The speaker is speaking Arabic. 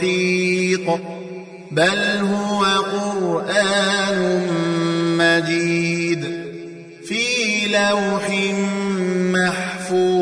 محيط بل هو قرآن مجيد في لوح محفوظ.